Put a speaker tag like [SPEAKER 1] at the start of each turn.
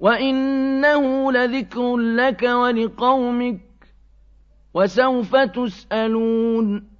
[SPEAKER 1] وَإِنَّهُ لَذِكْرٌ لَّكَ وَلِقَوْمِكَ ۖ وَسَوْفَ تُسْأَلُونَ